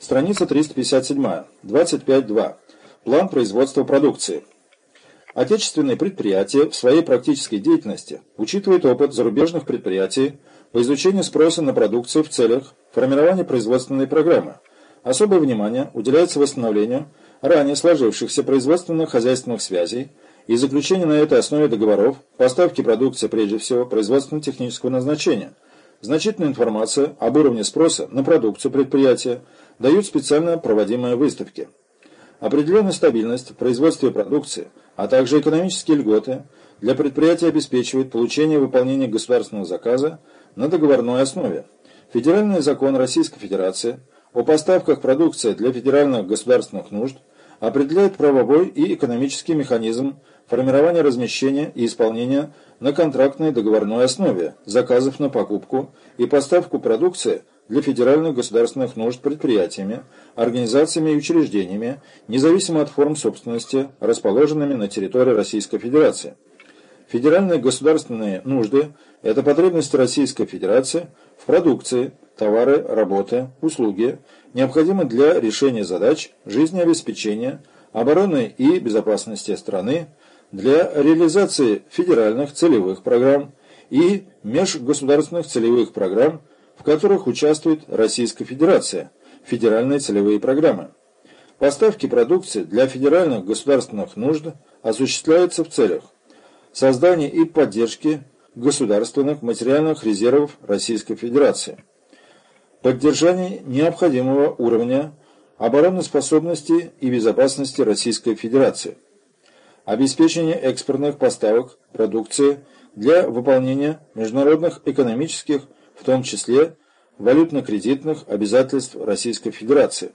Страница 357. 25.2. План производства продукции. Отечественные предприятия в своей практической деятельности учитывают опыт зарубежных предприятий по изучению спроса на продукцию в целях формирования производственной программы. Особое внимание уделяется восстановлению ранее сложившихся производственно-хозяйственных связей и заключению на этой основе договоров поставки продукции прежде всего производственно-технического назначения. Значительная информация об уровне спроса на продукцию предприятия дают специально проводимые выставки. Определенная стабильность в производстве продукции, а также экономические льготы для предприятия обеспечивает получение выполнения государственного заказа на договорной основе. Федеральный закон Российской Федерации о поставках продукции для федеральных государственных нужд определяет правовой и экономический механизм формирования размещения и исполнения на контрактной договорной основе заказов на покупку и поставку продукции для федеральных государственных нужд предприятиями, организациями и учреждениями, независимо от форм собственности, расположенными на территории Российской Федерации. Федеральные государственные нужды – это потребности Российской Федерации в продукции, товары, работы, услуги, необходимые для решения задач жизнеобеспечения, обороны и безопасности страны, для реализации федеральных целевых программ и межгосударственных целевых программ в которых участвует Российская Федерация, федеральные целевые программы. Поставки продукции для федеральных государственных нужд осуществляются в целях создания и поддержки государственных материальных резервов Российской Федерации, поддержания необходимого уровня обороноспособности и безопасности Российской Федерации, обеспечения экспортных поставок продукции для выполнения международных экономических в том числе валютно-кредитных обязательств Российской Федерации.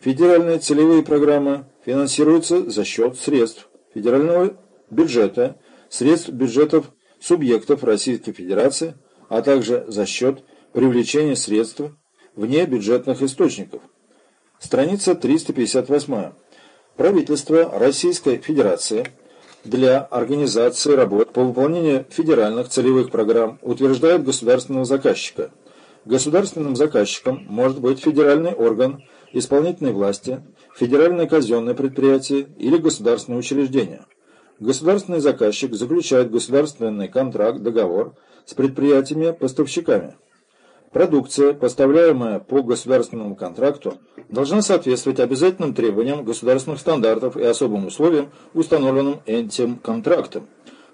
Федеральные целевые программы финансируются за счет средств федерального бюджета, средств бюджетов субъектов Российской Федерации, а также за счет привлечения средств вне бюджетных источников. Страница 358. Правительство Российской Федерации – для организации работ по выполнению федеральных целевых программ утверждает государственного заказчика. Государственным заказчиком может быть федеральный орган исполнительной власти, федеральное казенное предприятие или государственное учреждение. Государственный заказчик заключает государственный контракт, договор с предприятиями-поставщиками. Продукция, поставляемая по государственному контракту, должна соответствовать обязательным требованиям государственных стандартов и особым условиям, установленным этим контрактом.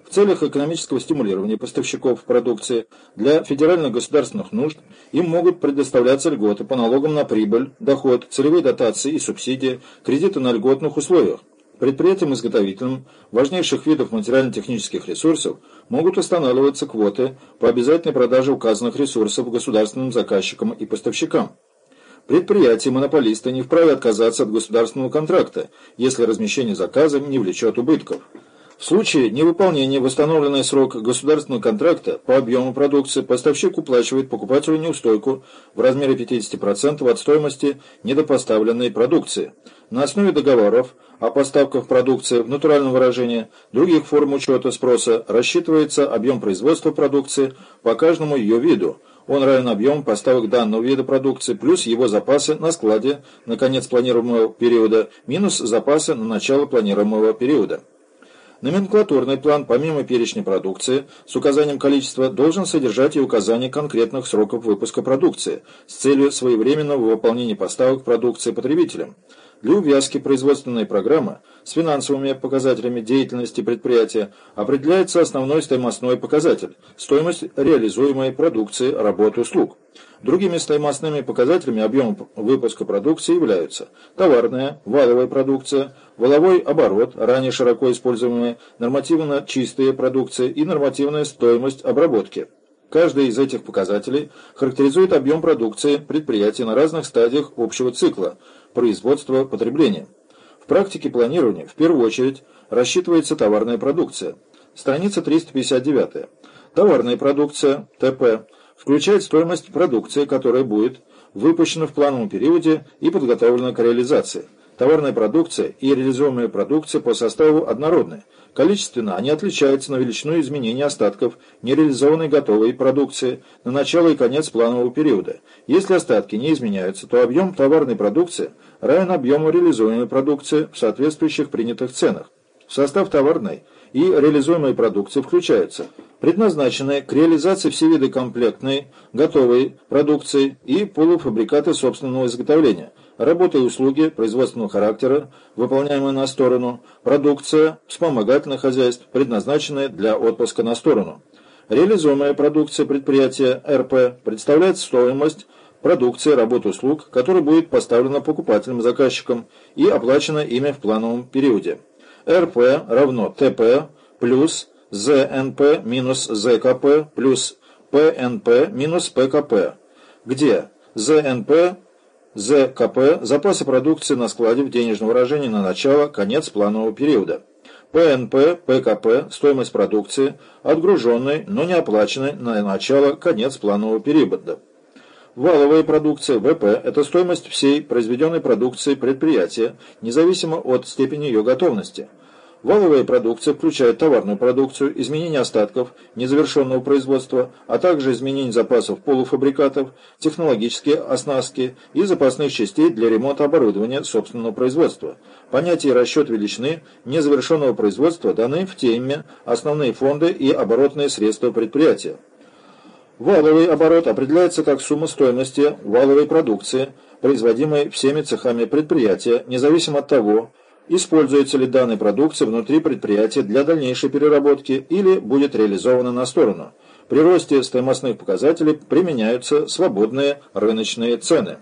В целях экономического стимулирования поставщиков продукции для федеральных государственных нужд им могут предоставляться льготы по налогам на прибыль, доход, целевые дотации и субсидии, кредиты на льготных условиях. Предприятиям-изготовителям важнейших видов материально-технических ресурсов могут устанавливаться квоты по обязательной продаже указанных ресурсов государственным заказчикам и поставщикам. Предприятия-монополисты не вправе отказаться от государственного контракта, если размещение заказа не влечет убытков. В случае невыполнения в установленный срок государственного контракта по объему продукции поставщик уплачивает покупателю неустойку в размере 50% от стоимости недопоставленной продукции. На основе договоров о поставках продукции в натуральном выражении других форм учета спроса рассчитывается объем производства продукции по каждому ее виду. Он равен объему поставок данного вида продукции плюс его запасы на складе на конец планируемого периода минус запасы на начало планируемого периода. Номенклатурный план, помимо перечня продукции, с указанием количества, должен содержать и указание конкретных сроков выпуска продукции с целью своевременного выполнения поставок продукции потребителям. Для увязки производственной программы с финансовыми показателями деятельности предприятия определяется основной стоимостной показатель – стоимость реализуемой продукции, работы, услуг. Другими стоимостными показателями объема выпуска продукции являются товарная, валовая продукция, валовой оборот, ранее широко используемые нормативно чистые продукции и нормативная стоимость обработки. Каждый из этих показателей характеризует объем продукции предприятия на разных стадиях общего цикла – производства, потребления. В практике планирования в первую очередь рассчитывается товарная продукция. Страница 359. Товарная продукция, ТП, включает стоимость продукции, которая будет выпущена в плановом периоде и подготовлена к реализации. Товарная продукция и реализуемая продукция по составу однородны. Количественно они отличаются на величину изменения остатков нереализованной готовой продукции на начало и конец планового периода. Если остатки не изменяются, то объем товарной продукции равен объему реализуемой продукции в соответствующих принятых ценах. В состав товарной и реализуемой продукции включаются предназначенные к реализации все виды комплектной, готовой продукции и полуфабрикаты собственного изготовления – работы и услуги производственного характера, выполняемые на сторону, продукция вспомогательных хозяйств, предназначенная для отпуска на сторону. Реализуемая продукция предприятия РП представляет стоимость продукции, работ, услуг, которая будет поставлена покупателем, заказчиком и оплачена ими в плановом периоде. РП равно ТП плюс ЗНП минус ЗКП плюс ПНП минус ПКП, где ЗНП ЗКП – запасы продукции на складе в денежном выражении на начало, конец планового периода. ПНП, ПКП – стоимость продукции, отгруженной, но не оплаченной на начало, конец планового периода. Валовая продукция, ВП – это стоимость всей произведенной продукции предприятия, независимо от степени ее готовности – Валовая продукция включает товарную продукцию, изменение остатков, незавершенного производства, а также изменение запасов полуфабрикатов, технологические оснастки и запасных частей для ремонта оборудования собственного производства. Понятие расчет величины незавершенного производства даны в теме «Основные фонды и оборотные средства предприятия». Валовый оборот определяется как сумма стоимости валовой продукции, производимой всеми цехами предприятия, независимо от того, используется ли данная продукция внутри предприятия для дальнейшей переработки или будет реализована на сторону. При росте стоимостных показателей применяются свободные рыночные цены.